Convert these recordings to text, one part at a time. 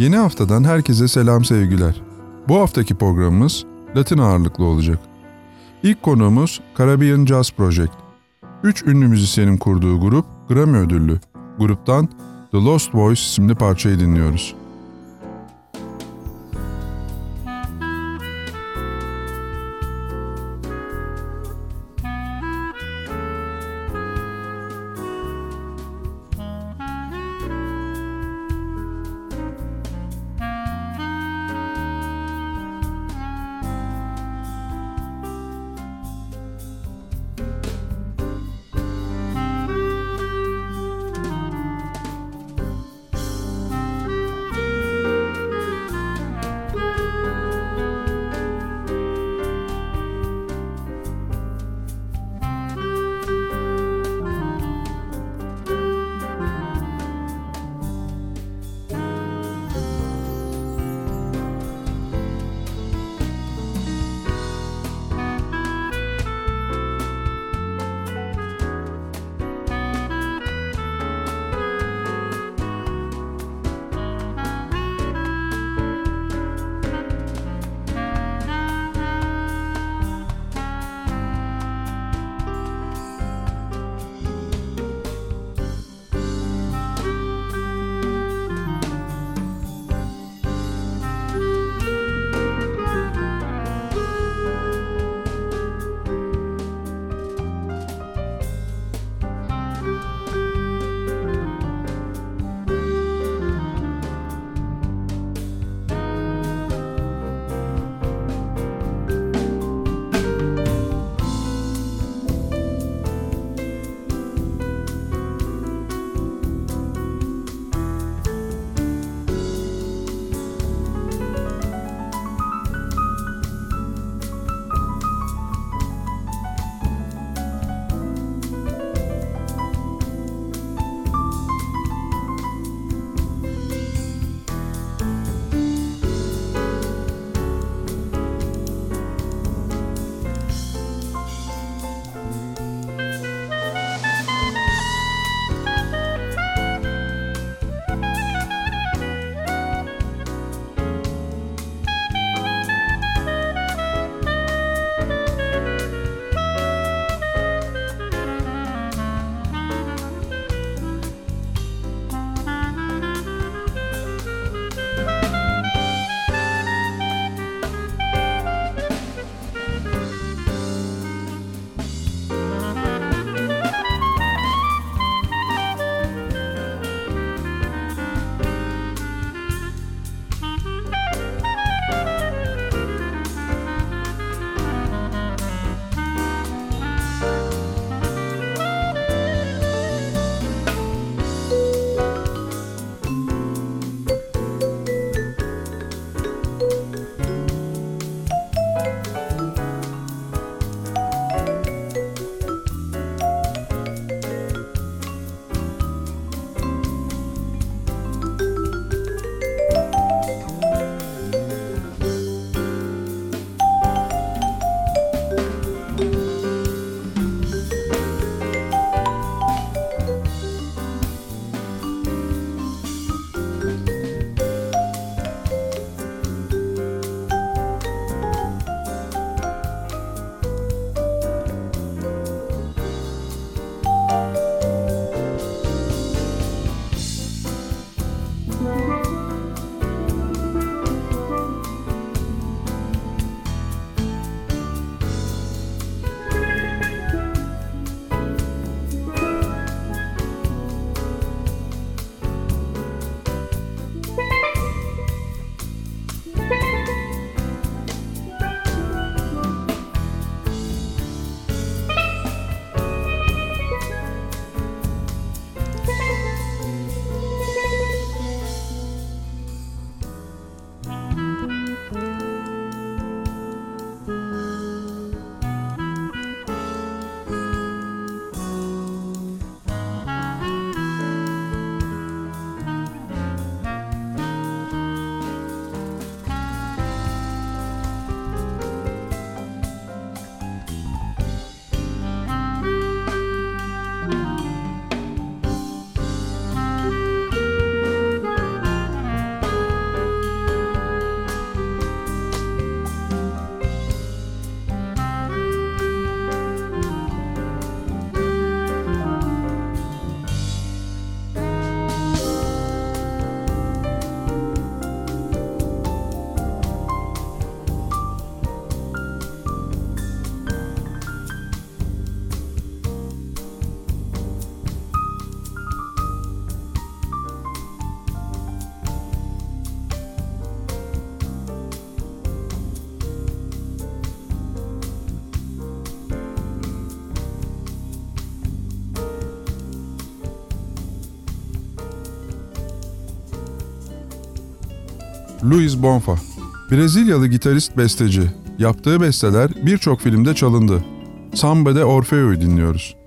Yeni haftadan herkese selam sevgiler. Bu haftaki programımız Latin ağırlıklı olacak. İlk konuğumuz Caribbean Jazz Project. Üç ünlü müzisyenin kurduğu grup Grammy ödüllü. Gruptan The Lost Voice isimli parçayı dinliyoruz. Luis Bonfa. Brezilyalı gitarist besteci. Yaptığı besteler birçok filmde çalındı. Samba de Orfeo'yu dinliyoruz.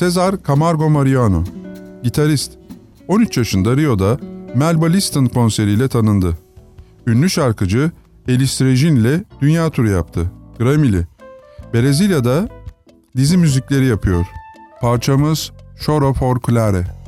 Cesar Camargo Mariano, gitarist. 13 yaşında Rio'da Melba Liston konseriyle tanındı. Ünlü şarkıcı Elis Regina ile dünya turu yaptı. Grammy'li. Brezilya'da dizi müzikleri yapıyor. Parçamız Choro for Clare.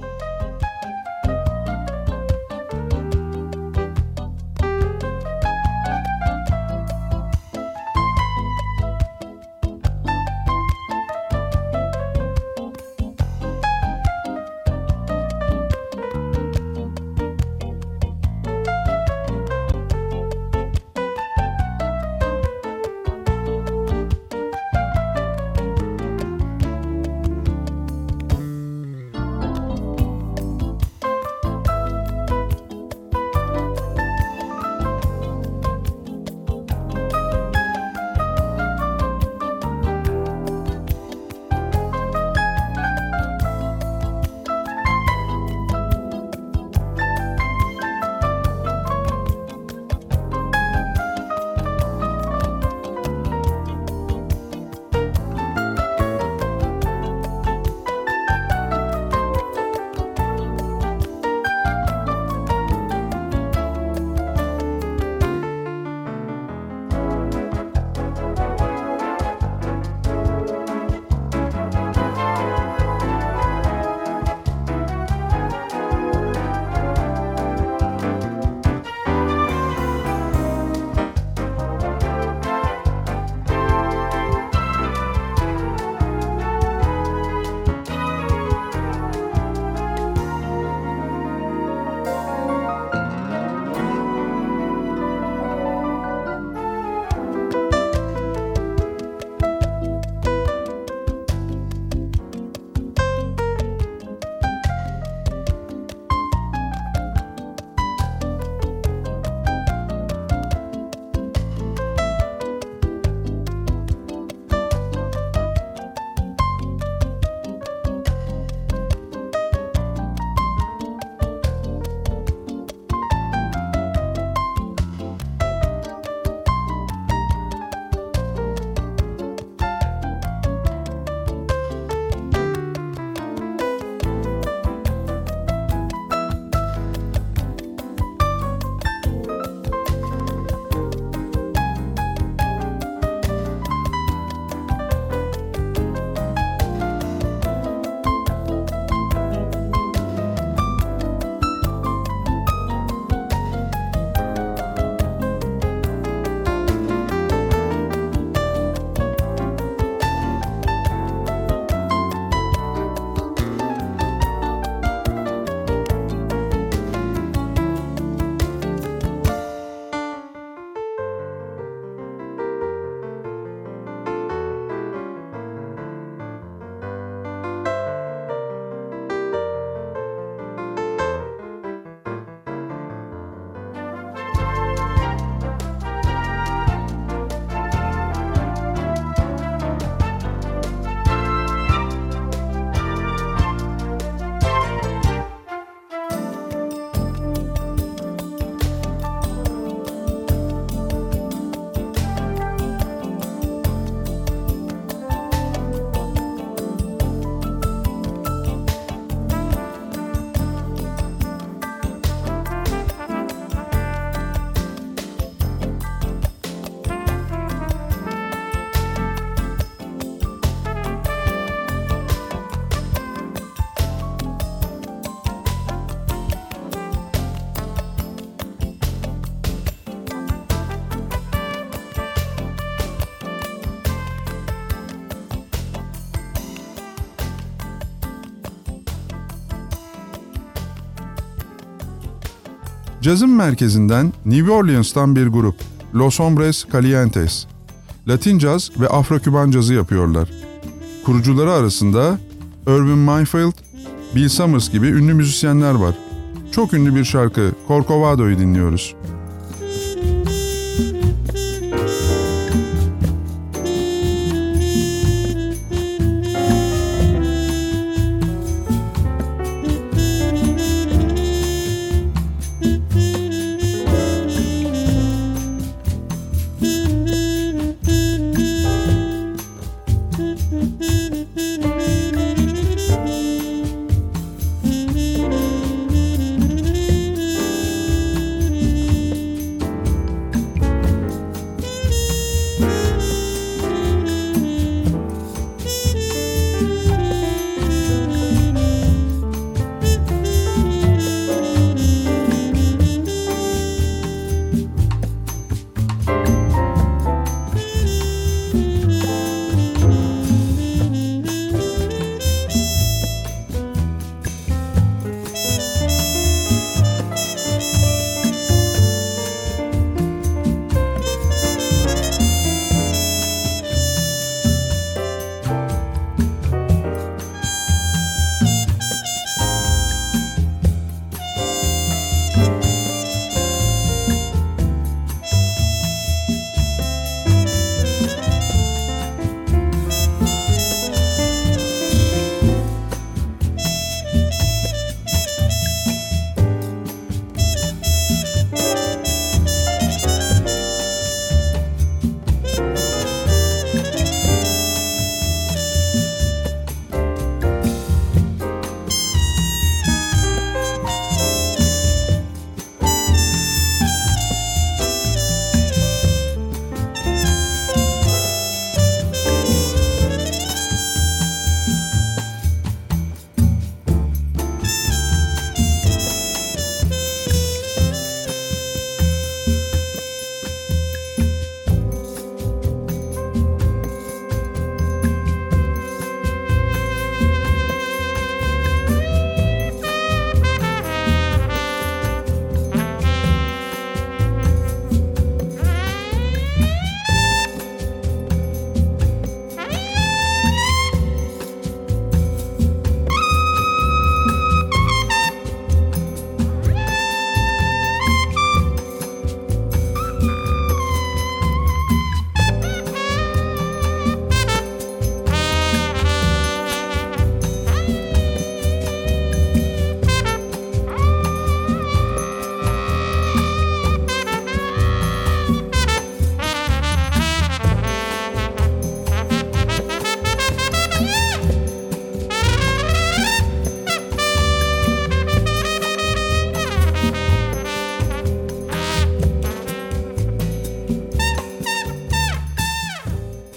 Cazın merkezinden New Orleans'tan bir grup, Los Hombres Calientes. Latin caz ve Afro-Küban cazı yapıyorlar. Kurucuları arasında Irving Mayfield, Bill Summers gibi ünlü müzisyenler var. Çok ünlü bir şarkı Corcovado'yu dinliyoruz.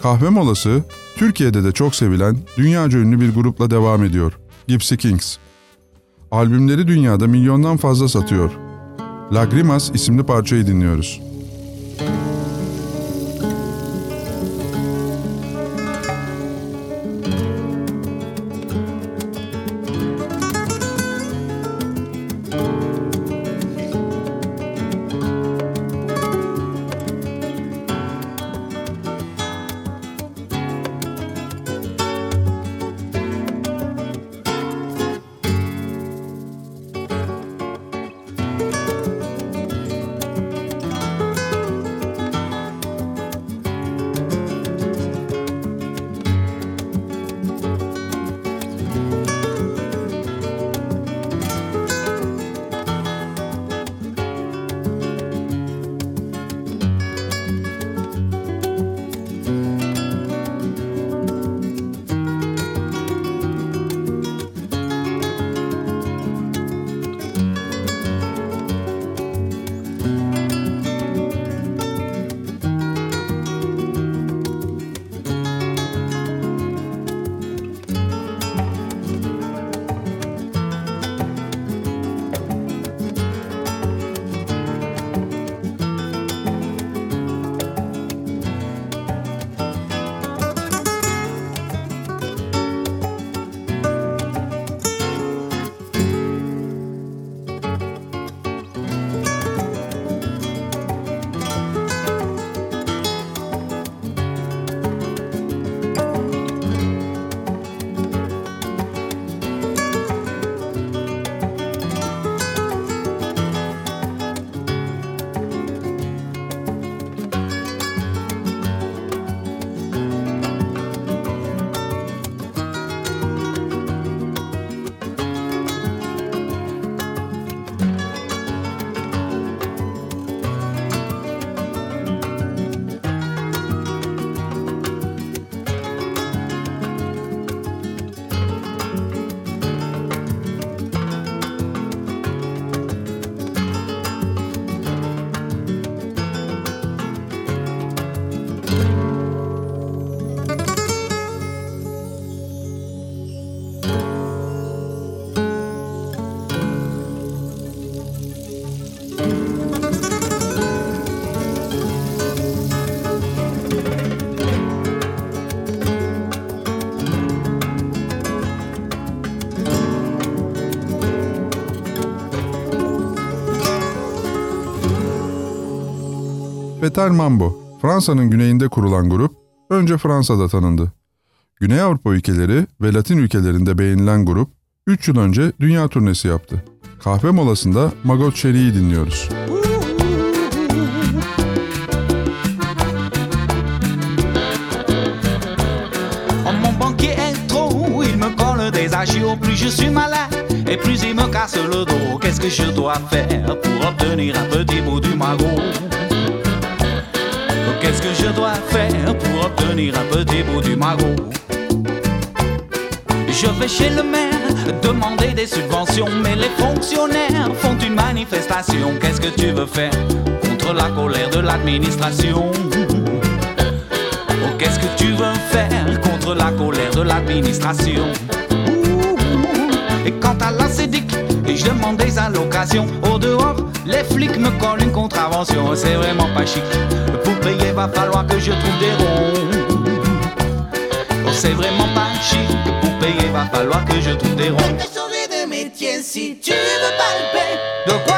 Kahve molası Türkiye'de de çok sevilen dünyaca ünlü bir grupla devam ediyor. Gypsy Kings. Albümleri dünyada milyondan fazla satıyor. Lagrimas isimli parçayı dinliyoruz. Alter Mambo, Fransa'nın güneyinde kurulan grup, önce Fransa'da tanındı. Güney Avrupa ülkeleri ve Latin ülkelerinde beğenilen grup, 3 yıl önce dünya turnesi yaptı. Kahve molasında Magot Cherry'i dinliyoruz. Oh. Plus je suis malade et plus il me casse le dos. Qu'est-ce que je dois faire pour obtenir un petit bout du magot Qu'est-ce que je dois faire pour obtenir un petit bout du magot? Je vais chez le maire demander des subventions, mais les fonctionnaires font une manifestation. Qu'est-ce que tu veux faire contre la colère de l'administration? Oh, qu'est-ce que tu veux faire contre la colère de l'administration? Et quant à la je demande des allocations. Au dehors, les flics me collent une contravention. C'est vraiment pas chic. Pour payer, va falloir que je trouve des ronds. Oh, c'est vraiment pas chic. Pour payer, va falloir que je trouve des ronds. Je changer de métier si tu veux palper De quoi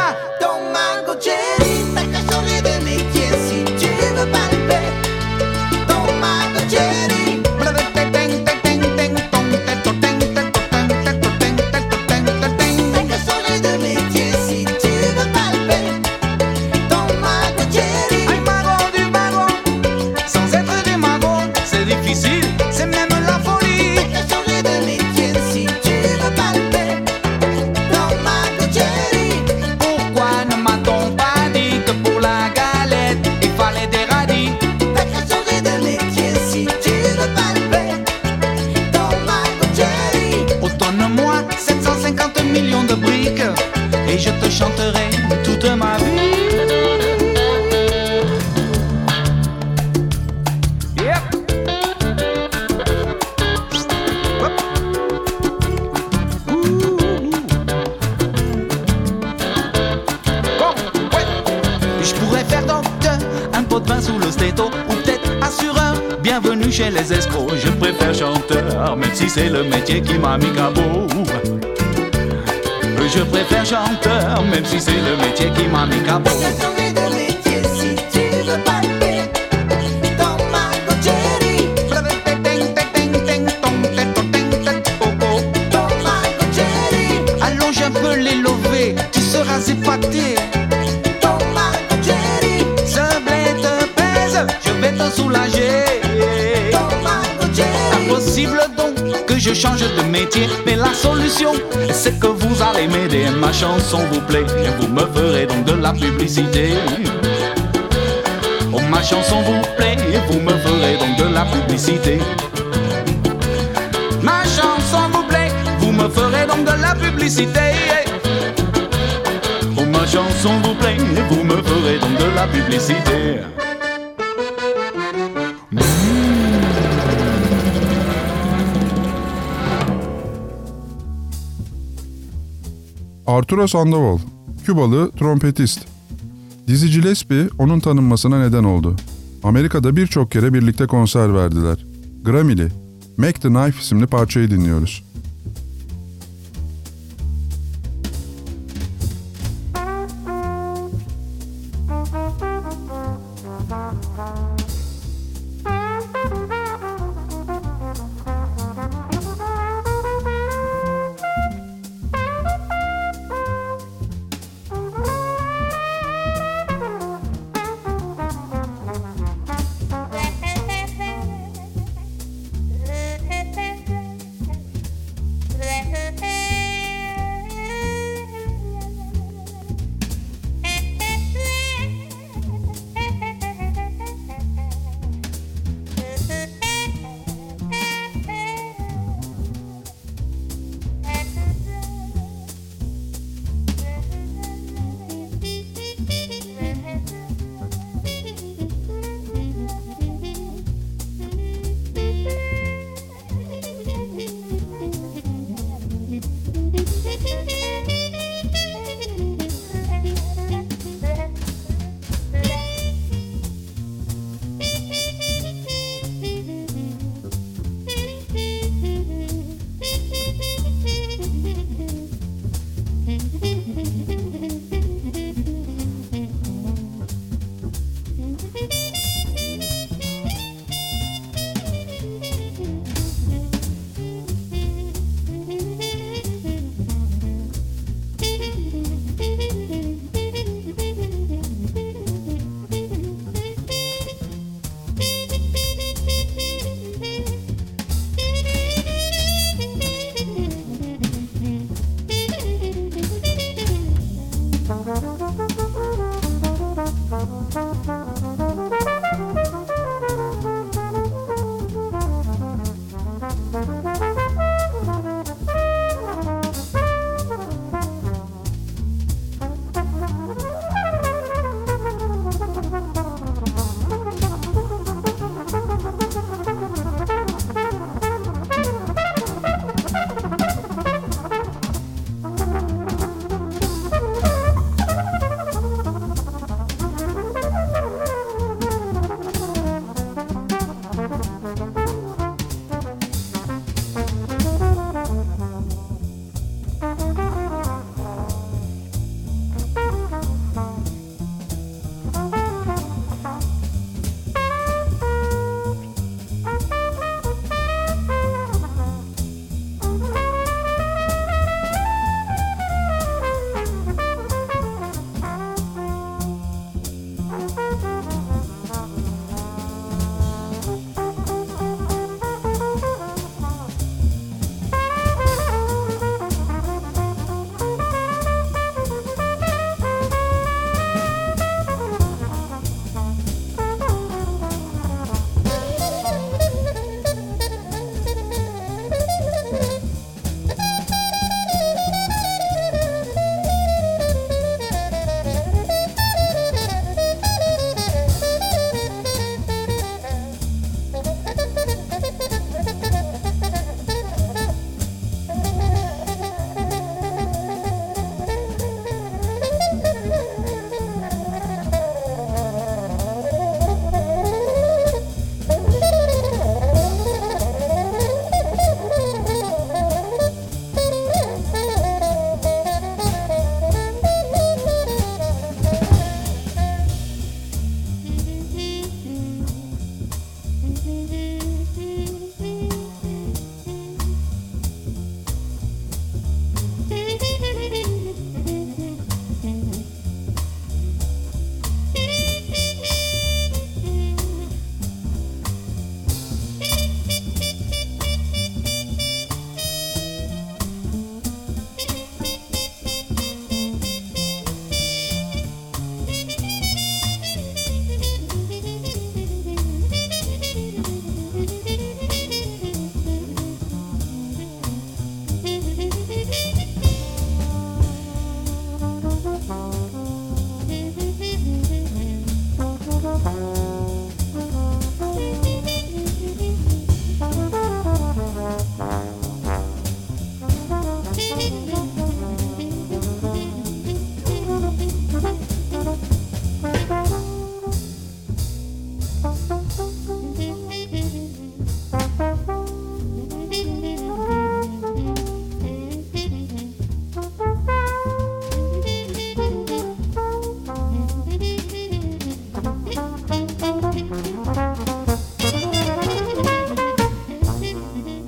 qui m'a mis cabot. Je préfère chanteur, même si c'est le métier qui m'a mis cabot. Que vous allez m'aider. Ma chanson vous plaît, vous me ferez donc de la publicité. Oh, ma chanson vous plaît, vous me ferez donc de la publicité. Ma chanson vous plaît, vous me ferez donc de la publicité. Oh, ma chanson vous plaît, vous me ferez donc de la publicité. Arturo Sandoval, Kübalı trompetist. Dizi Gillespie onun tanınmasına neden oldu. Amerika'da birçok kere birlikte konser verdiler. Grammy'li Make the Knife isimli parçayı dinliyoruz.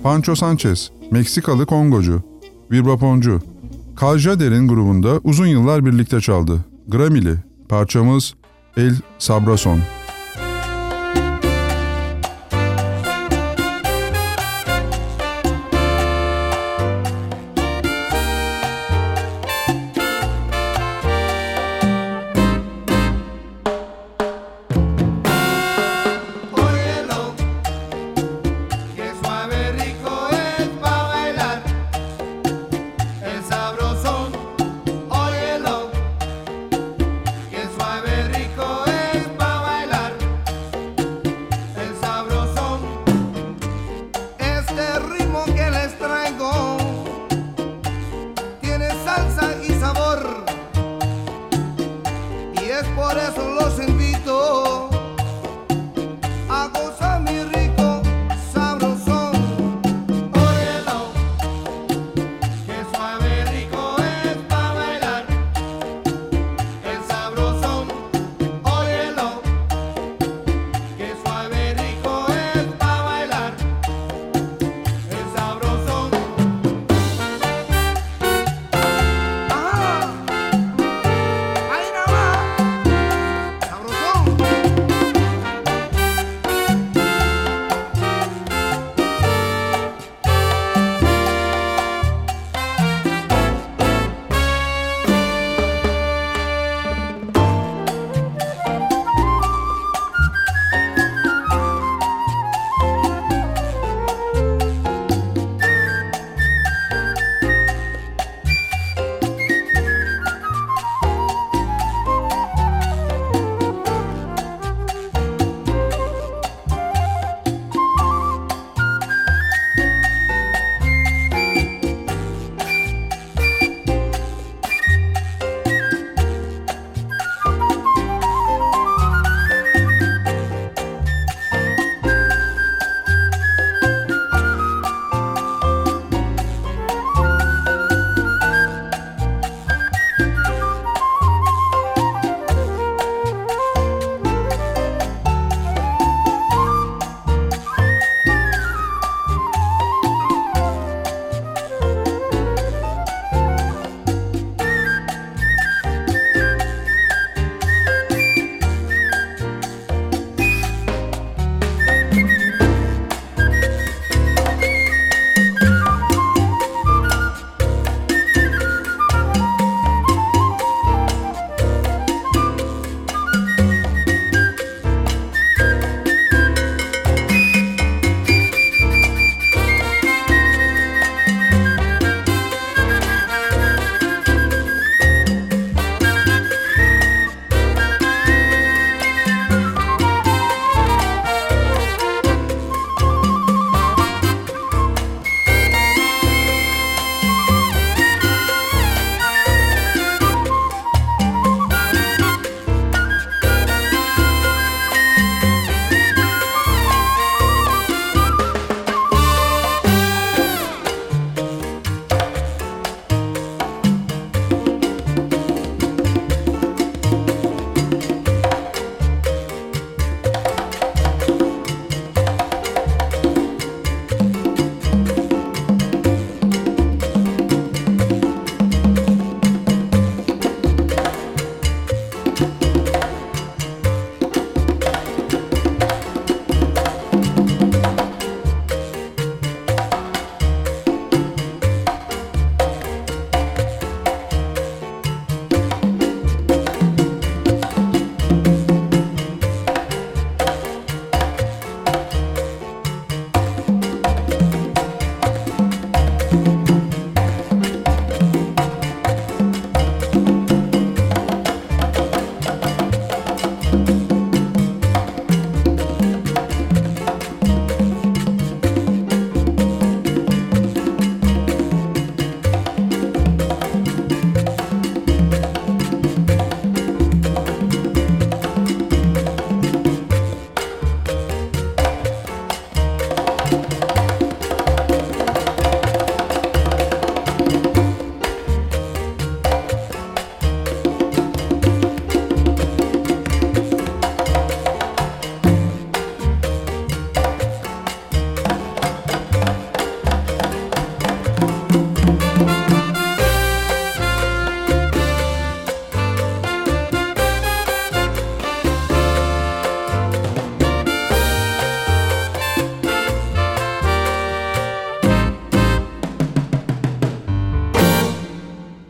Pancho Sanchez, Meksikalı Kongocu, vibrafoncu. Kaljader'in grubunda uzun yıllar birlikte çaldı. Grammy'li parçamız El Sabrason.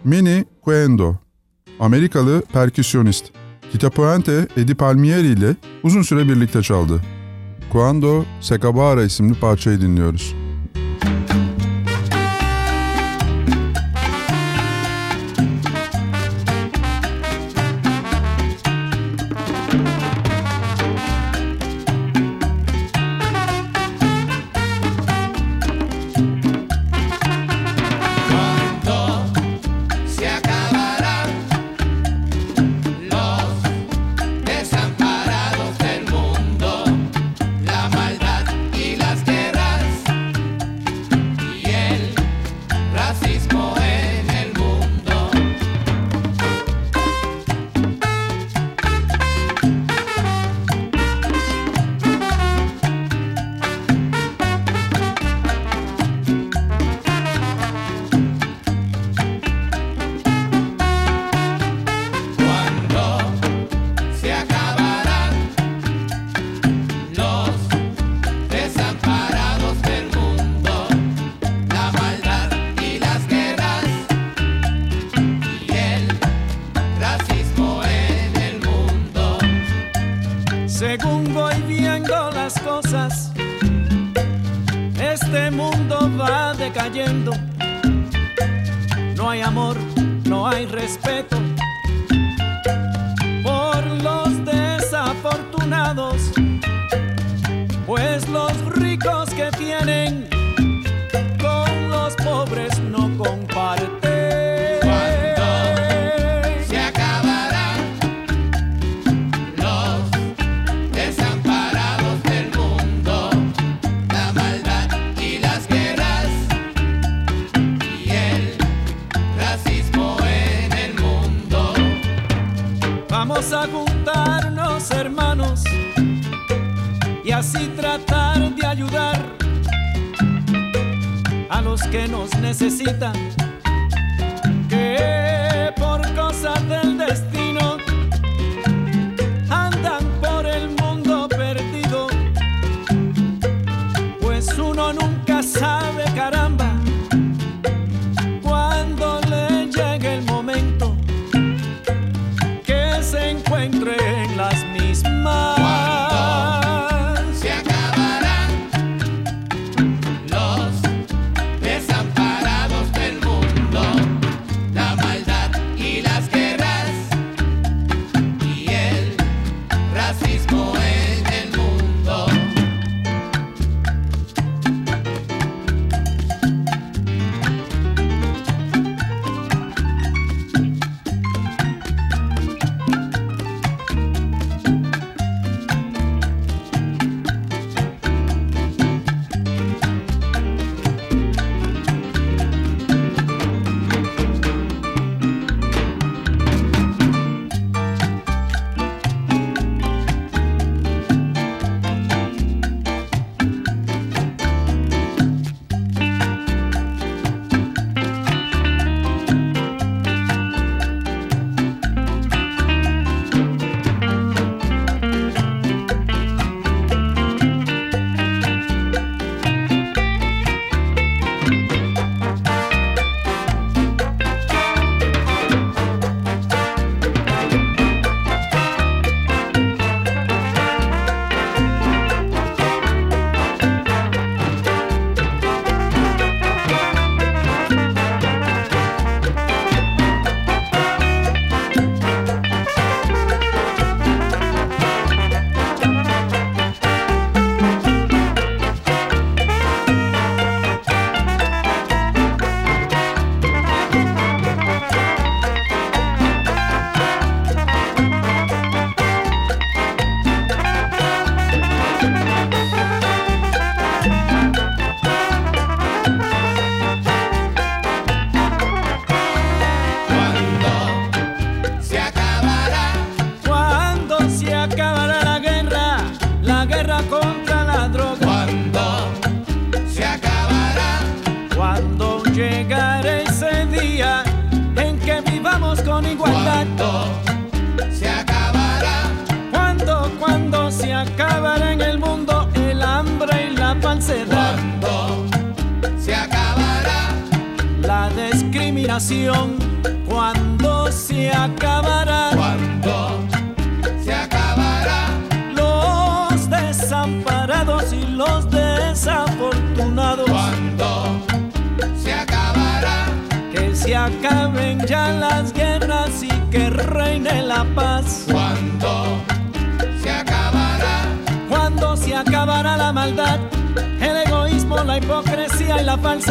Manny Quendo, Amerikalı perküsyonist. Kitapuente Eddie Palmieri ile uzun süre birlikte çaldı. Quando Secabara isimli parçayı dinliyoruz.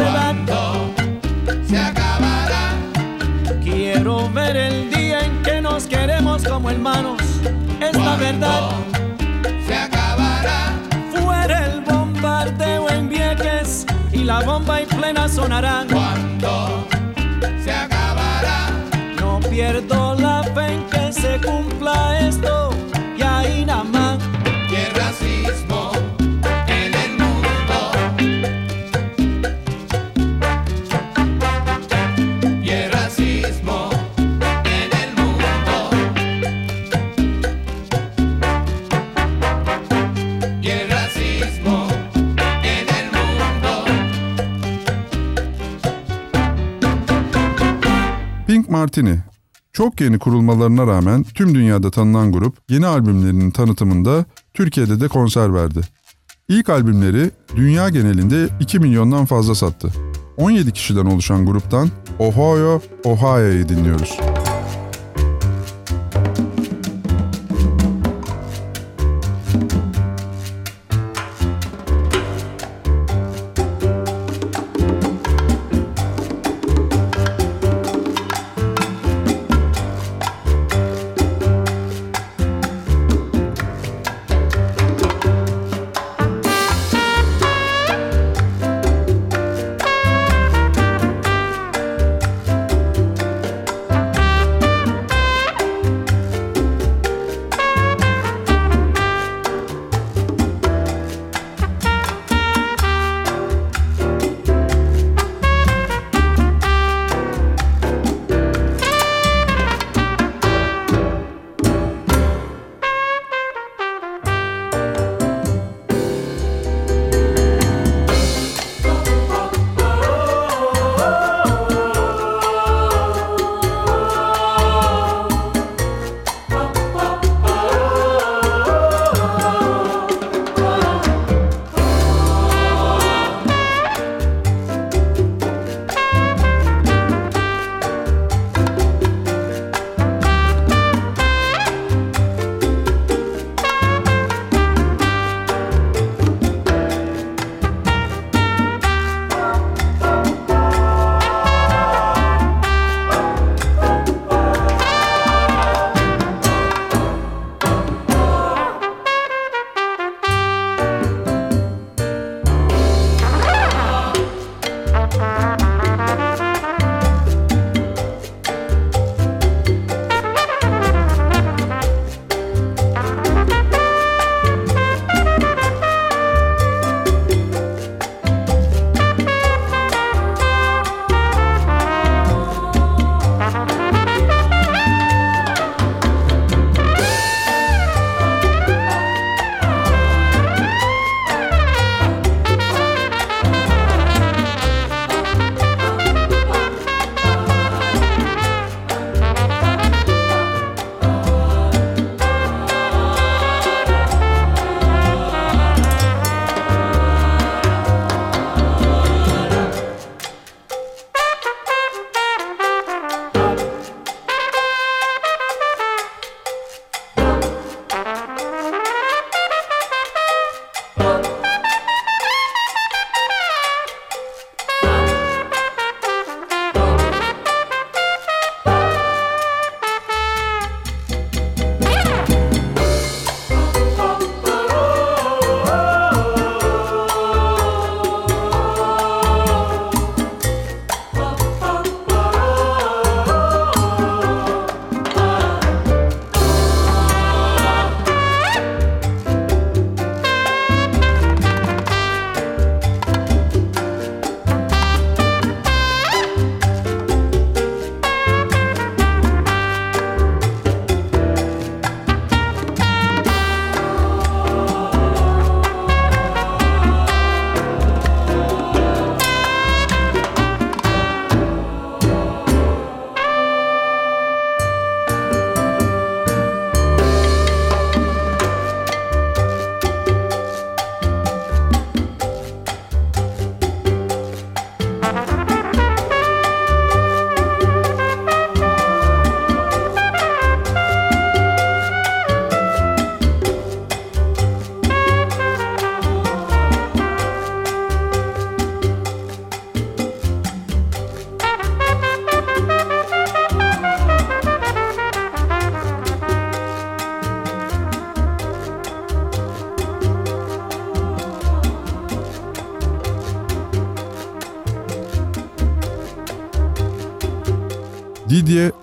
Cuando se acabará, Quiero ver el día en que nos queremos como hermanos. Es la verdad. se acabará, Fuera el bombardeo en Vieques y la bomba en plena sonará. cuando se acabará, No pierdo la fe en que se cumpla esto Martini. Çok yeni kurulmalarına rağmen tüm dünyada tanınan grup yeni albümlerinin tanıtımında Türkiye'de de konser verdi. İlk albümleri dünya genelinde 2 milyondan fazla sattı. 17 kişiden oluşan gruptan Ohio, Ohio'yu dinliyoruz.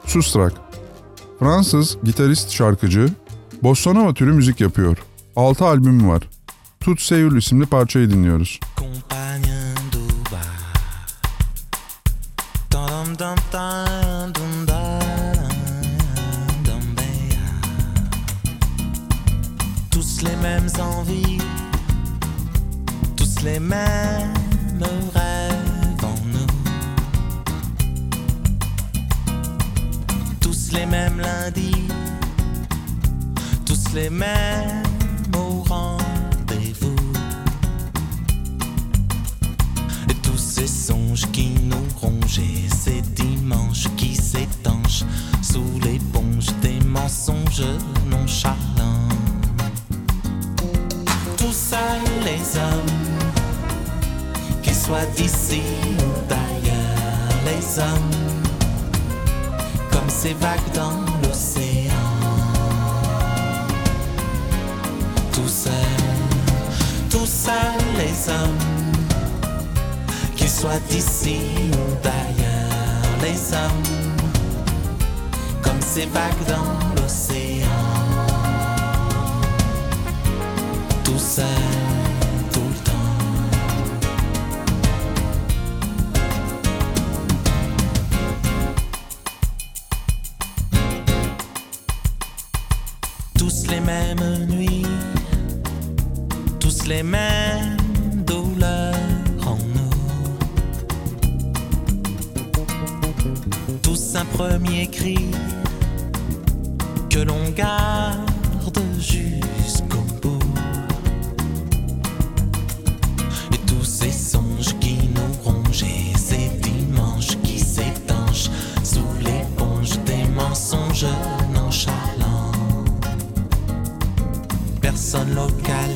Sustrak. Fransız gitarist şarkıcı, bossa türü müzik yapıyor. 6 albümü var. Tut Seul isimli parçayı dinliyoruz. Tous les mêmes envies, tous les mêmes les mêmes au rendez-vous. Et tous ces songes qui nous rongent et ces dimanches qui s'étanchent sous l'éponge des mensonges nonchalants. Tout seuls les hommes, qu'ils soient d'ici ou d'ailleurs, les hommes, comme ces vagues dans l'océan. Tout seuls les hommes. Qu'ils soient d'ici ou d'ailleurs, les hommes, comme ces vagues dans l'océan. Tout seul, local.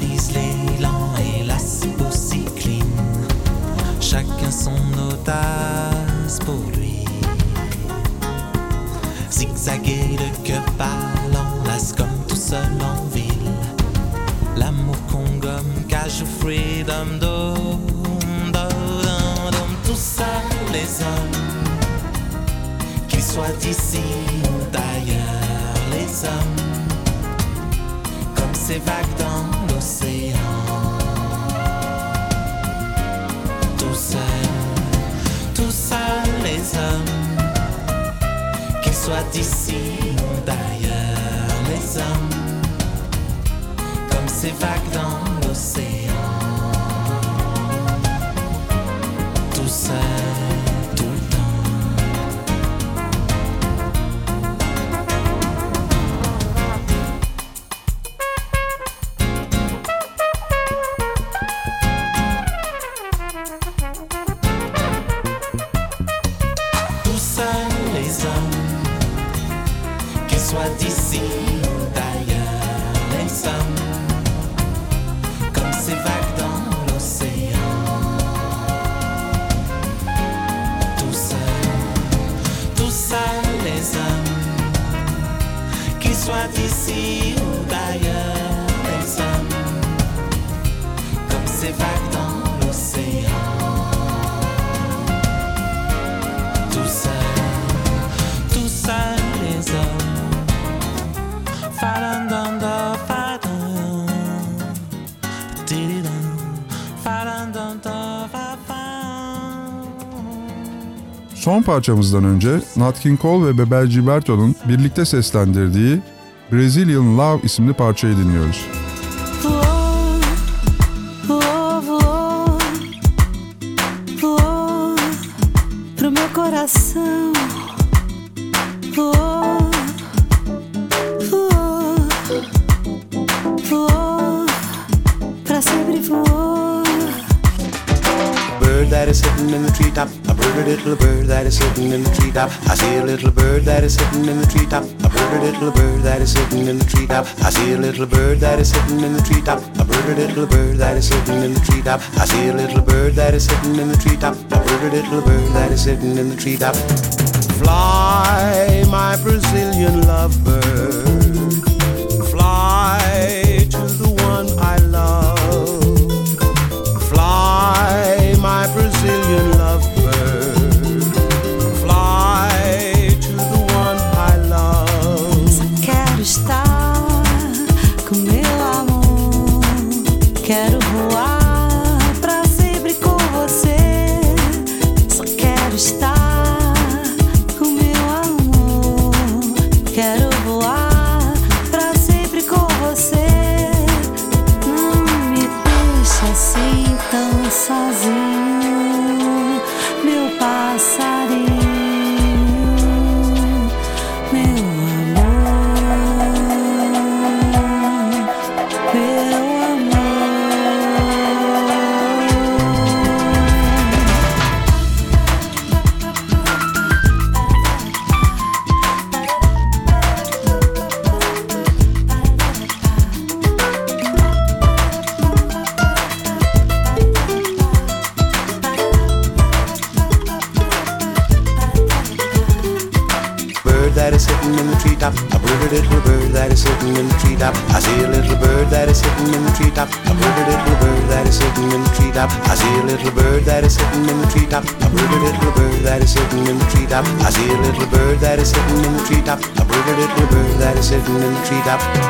Son parçamızdan önce Nat King Cole ve Bebel Gilberto'nun birlikte seslendirdiği Brazilian Love isimli parçayı dinliyoruz. Coração. Sitting in the treetop. I see a little bird that is sitting in the treetop. A bird, a little bird that is sitting in the treetop. I see a little bird that is sitting in the treetop. A bird, a little bird that is sitting in the treetop. I see a little bird that is sitting in the treetop. A bird, a little bird that is sitting in the treetop. Fly, my Brazilian lovebird. Fly to the one I love. Fly, my Brazilian up.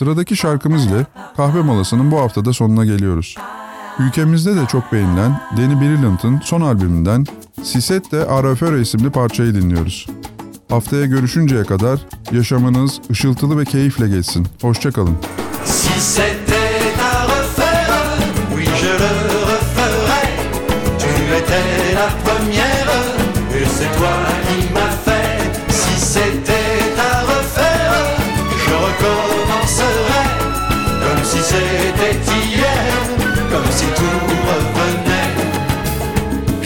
Sıradaki şarkımız ile kahve molasının bu haftada sonuna geliyoruz. Ülkemizde de çok beğenilen Danny Brilliant'ın son albümünden Sisette Araföre isimli parçayı dinliyoruz. Haftaya görüşünceye kadar yaşamınız ışıltılı ve keyifle geçsin. Hoşçakalın. Si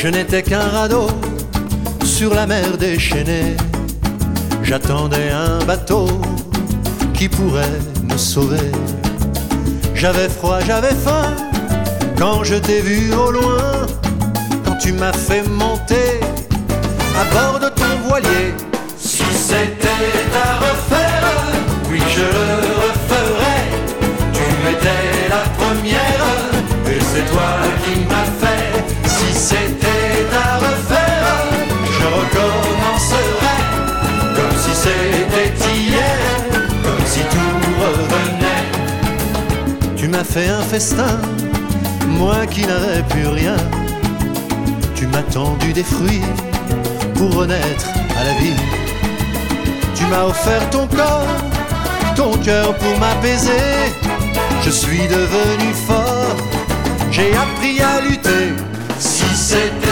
Je n'étais qu'un radeau sur la mer déchaînée. J'attendais un bateau qui pourrait me sauver. J'avais froid, j'avais faim quand je t'ai vu au loin. Quand tu m'as fait monter à bord de ton voilier. Si c'était à refaire, oui je le referais. Tu étais la première, et c'est toi qui m'as fait. Si c'était je recommencerais. Comme si c'était hier, comme si tout revenait. Tu m'as fait un festin, moi qui n'avais plus rien. Tu m'as tendu des fruits pour renaître à la vie. Tu m'as offert ton corps, ton cœur pour m'apaiser. Je suis devenu fort, j'ai appris à lutter. Si c'était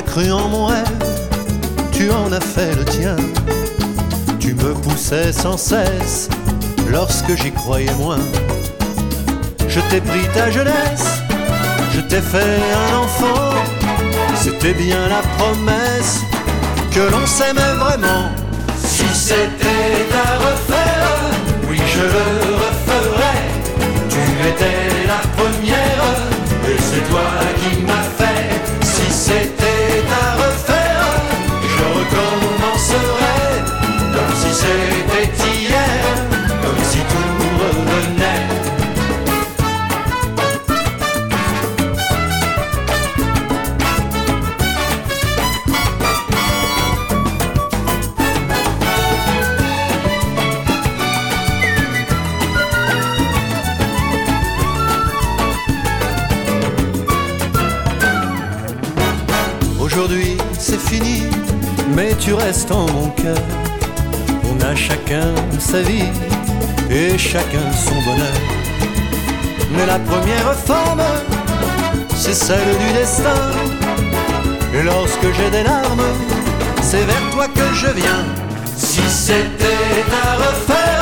cru en mon rêve, tu en as fait le tien. Tu me poussais sans cesse lorsque j'y croyais moins. Je t'ai pris ta jeunesse, je t'ai fait un enfant. C'était bien la promesse que l'on s'aimait vraiment. Si c'était à refaire, oui je le referais. Tu étais la première, et c'est toi qui c'était hier, comme si tout revenait. Aujourd'hui c'est fini, mais tu restes en mon cœur. On a chacun sa vie et chacun son bonheur. Mais la première forme, c'est celle du destin. Et lorsque j'ai des larmes, c'est vers toi que je viens. Si c'était à refaire,